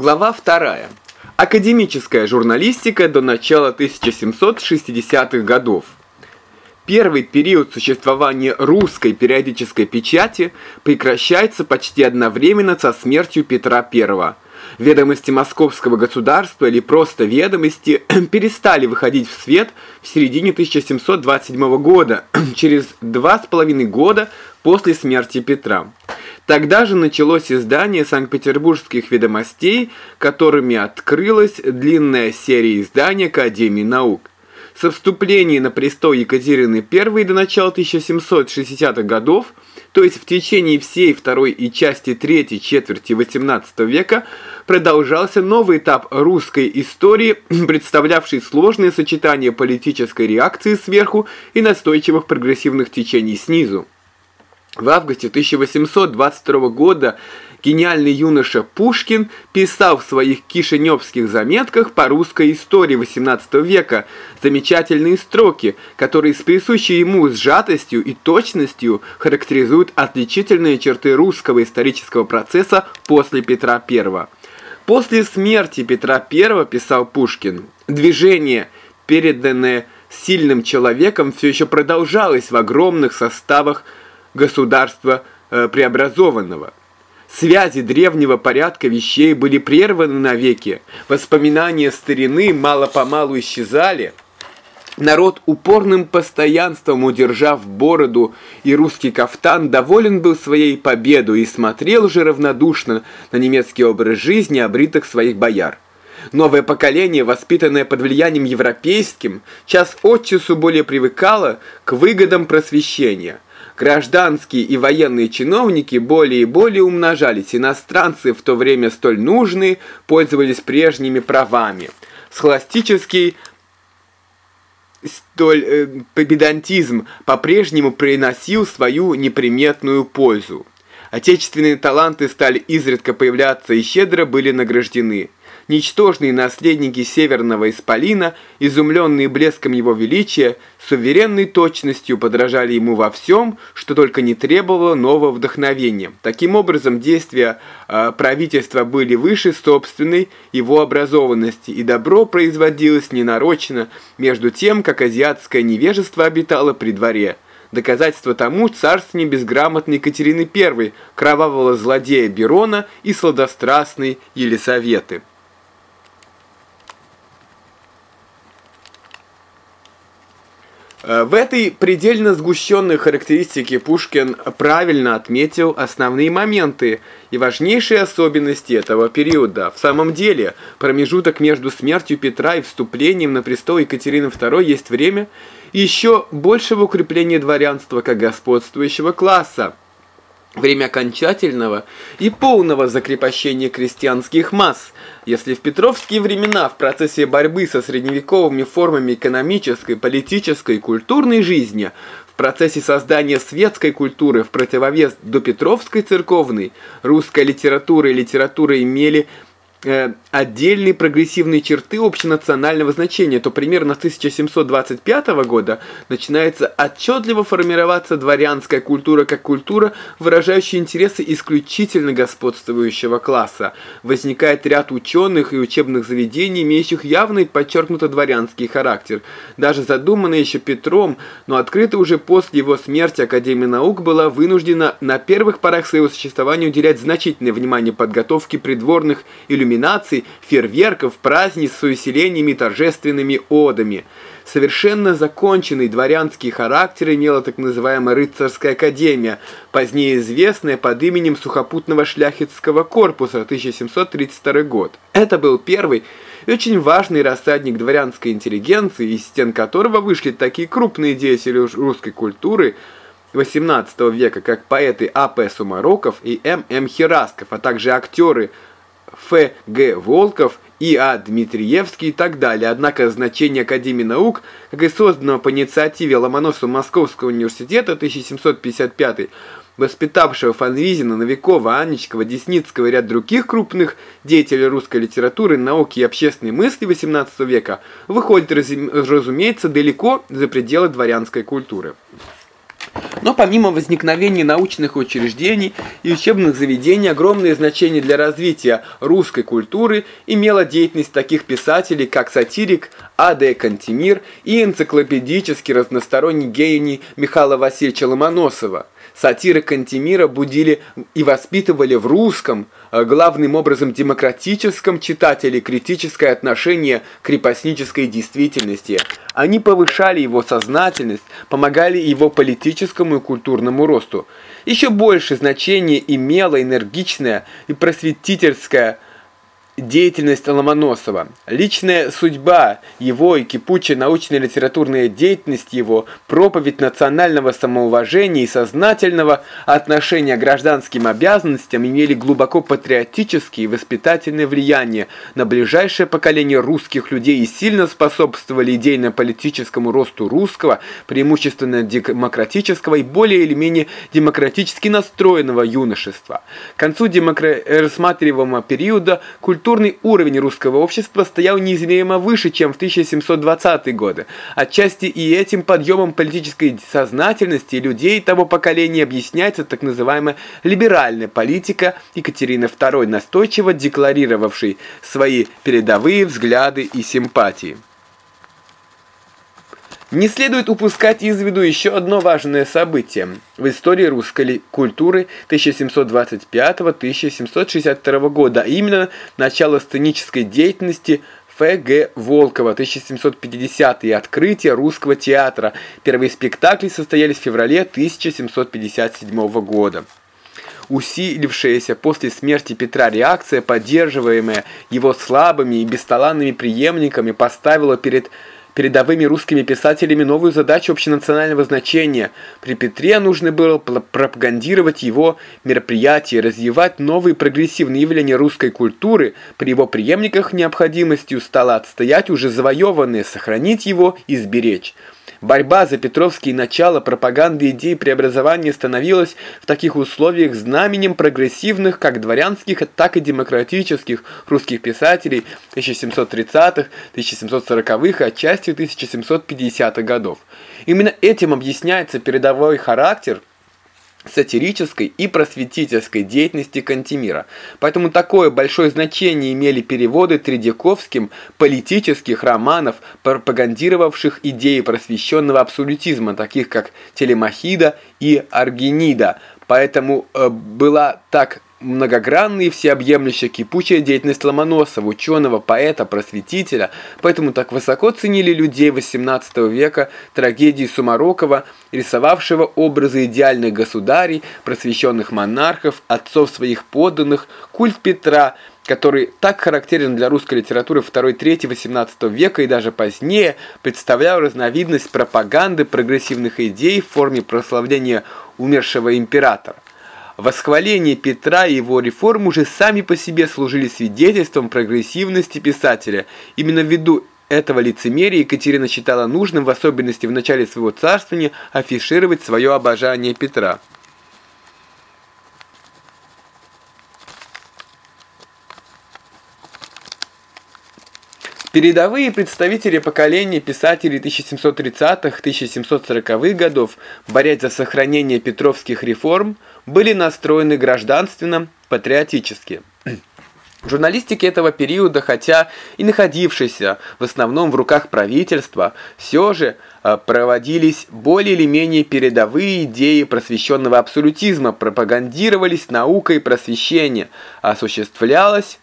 Глава 2. Академическая журналистика до начала 1760-х годов. Первый период существования русской периодической печати прекращается почти одновременно со смертью Петра I. Ведомости Московского государства или просто ведомости перестали выходить в свет в середине 1727 года, через два с половиной года после смерти Петра. Тогда же началось издание Санкт-Петербургских ведомостей, которыми открылась длинная серия изданий Академии наук. Со вступления на престол Екатерины I до начала 1760-х годов, то есть в течение всей второй и части третьей четверти XVIII века, продолжался новый этап русской истории, представлявший сложное сочетание политической реакции сверху и настойчивых прогрессивных течений снизу. В августе 1822 года гениальный юноша Пушкин писал в своих кишиневских заметках по русской истории XVIII века замечательные строки, которые с присущей ему сжатостью и точностью характеризуют отличительные черты русского исторического процесса после Петра I. После смерти Петра I, писал Пушкин, движение, переданное сильным человеком, все еще продолжалось в огромных составах государства э, преобразованного. Связи древнего порядка вещей были прерваны навеки, воспоминания старины мало-помалу исчезали. Народ упорным постоянством, удержав бороду и русский кафтан, доволен был своей победой и смотрел же равнодушно на немецкий образ жизни обритых своих бояр. Новое поколение, воспитанное под влиянием европейским, час от часу более привыкало к выгодам просвещения – Гражданские и военные чиновники более и более умножались, иностранцы, в то время столь нужные, пользовались прежними правами. Схоластический столь э, педантизм по-прежнему приносил свою неприметную пользу. Отечественные таланты стали изредка появляться и щедро были награждены. Ничтожные наследники Северного Исполина, изумленные блеском его величия, с уверенной точностью подражали ему во всем, что только не требовало нового вдохновения. Таким образом, действия э, правительства были выше собственной его образованности, и добро производилось ненарочно, между тем, как азиатское невежество обитало при дворе. Доказательство тому царствие безграмотной Екатерины I, кровавого злодея Берона и сладострастной Елисаветы. В этой предельно сгущенной характеристике Пушкин правильно отметил основные моменты и важнейшие особенности этого периода. В самом деле, промежуток между смертью Петра и вступлением на престол Екатерины II есть время еще большего укрепления дворянства как господствующего класса время окончательного и полного закрепощения крестьянских масс. Если в петровские времена в процессе борьбы со средневековыми формами экономической, политической и культурной жизни, в процессе создания светской культуры в противовес до петровской церковной, русская литература и литература имели э, отдельные прогрессивные черты общенационального значения, то примерно с 1725 года начинается отчетливо формироваться дворянская культура как культура, выражающая интересы исключительно господствующего класса. Возникает ряд ученых и учебных заведений, имеющих явный подчеркнуто дворянский характер. Даже задуманная еще Петром, но открыта уже после его смерти Академия наук была вынуждена на первых порах своего существования уделять значительное внимание подготовке придворных иллюминаций, фейерверков, праздниц с увеселениями торжественными одами. Совершенно законченный дворянский характер имела так называемая рыцарская академия, позднее известная под именем Сухопутного шляхетского корпуса 1732 год. Это был первый и очень важный рассадник дворянской интеллигенции, из стен которого вышли такие крупные деятели русской культуры, XVIII века, как поэты А.П. Сумароков и М.М. Херастков, а также актеры Ф. Г. Волков, И. А. Дмитриевский и так далее. Однако значение Академии наук, как и созданного по инициативе Ломоносова Московского университета 1755 воспитавшего Фанвизина, Новикова, Анечкова, Десницкого и ряд других крупных деятелей русской литературы, науки и общественной мысли XVIII века, выходит, разумеется, далеко за пределы дворянской культуры. Но помимо возникновения научных учреждений и учебных заведений, огромное значение для развития русской культуры имела деятельность таких писателей, как сатирик А.Д. Кантемир и энциклопедический разносторонний гений Михаила Васильевича Ломоносова – Сатиры Кантемира будили и воспитывали в русском, главным образом демократическом читателе критическое отношение к крепостнической действительности. Они повышали его сознательность, помогали его политическому и культурному росту. Еще больше значение имела энергичная и просветительская деятельность Ломоносова. Личная судьба его и кипучая научная литературная деятельность его, проповедь национального самоуважения и сознательного отношения к гражданским обязанностям имели глубоко патриотические и воспитательные влияния на ближайшее поколение русских людей и сильно способствовали идейно-политическому росту русского, преимущественно демократического и более или менее демократически настроенного юношества. К концу демокра... рассматриваемого периода культура Культурный уровень русского общества стоял неизмеримо выше, чем в 1720-е годы. Отчасти и этим подъемом политической сознательности людей того поколения объясняется так называемая либеральная политика Екатерины II, настойчиво декларировавшей свои передовые взгляды и симпатии. Не следует упускать из виду еще одно важное событие в истории русской культуры 1725-1762 года, а именно начало сценической деятельности Ф.Г. Волкова, 1750 и открытие русского театра. Первые спектакли состоялись в феврале 1757 года. Усилившаяся после смерти Петра реакция, поддерживаемая его слабыми и бесталанными преемниками, поставила перед передовыми русскими писателями новую задачу общенационального значения. При Петре нужно было пропагандировать его мероприятия, развивать новые прогрессивные явления русской культуры. При его преемниках необходимостью стало отстоять уже завоеванное, сохранить его и сберечь. Борьба за петровские начала пропаганды идей преобразования становилась в таких условиях знаменем прогрессивных как дворянских, так и демократических русских писателей 1730-х, 1740-х и отчасти 1750-х годов. Именно этим объясняется передовой характер сатирической и просветительской деятельности Кантемира. Поэтому такое большое значение имели переводы Тредяковским политических романов, пропагандировавших идеи просвещенного абсолютизма, таких как Телемахида и Аргенида. Поэтому э, была так многогранная и всеобъемлющая кипучая деятельность Ломоносова, ученого, поэта, просветителя, поэтому так высоко ценили людей XVIII века трагедии Сумарокова, рисовавшего образы идеальных государей, просвещенных монархов, отцов своих подданных, культ Петра, который так характерен для русской литературы второй-трети XVIII века и даже позднее, представлял разновидность пропаганды прогрессивных идей в форме прославления умершего императора. Восхваление Петра и его реформ уже сами по себе служили свидетельством прогрессивности писателя. Именно ввиду этого лицемерия Екатерина считала нужным, в особенности в начале своего царствования, афишировать свое обожание Петра. Передовые представители поколения писателей 1730-1740-х годов, борясь за сохранение петровских реформ, были настроены гражданственно-патриотически. Журналистики этого периода, хотя и находившиеся в основном в руках правительства, все же э, проводились более или менее передовые идеи просвещенного абсолютизма, пропагандировались наука и просвещение, осуществлялось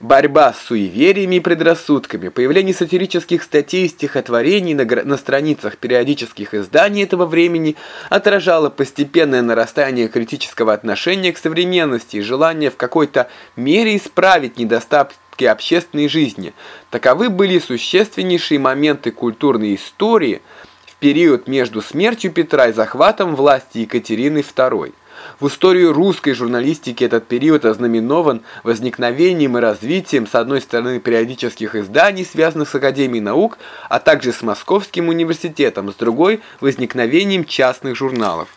Борьба с суевериями и предрассудками, появление сатирических статей и стихотворений на, на страницах периодических изданий этого времени отражало постепенное нарастание критического отношения к современности и желание в какой-то мере исправить недостатки общественной жизни. Таковы были существеннейшие моменты культурной истории в период между смертью Петра и захватом власти Екатерины II. В историю русской журналистики этот период ознаменован возникновением и развитием, с одной стороны, периодических изданий, связанных с Академией наук, а также с Московским университетом, с другой – возникновением частных журналов.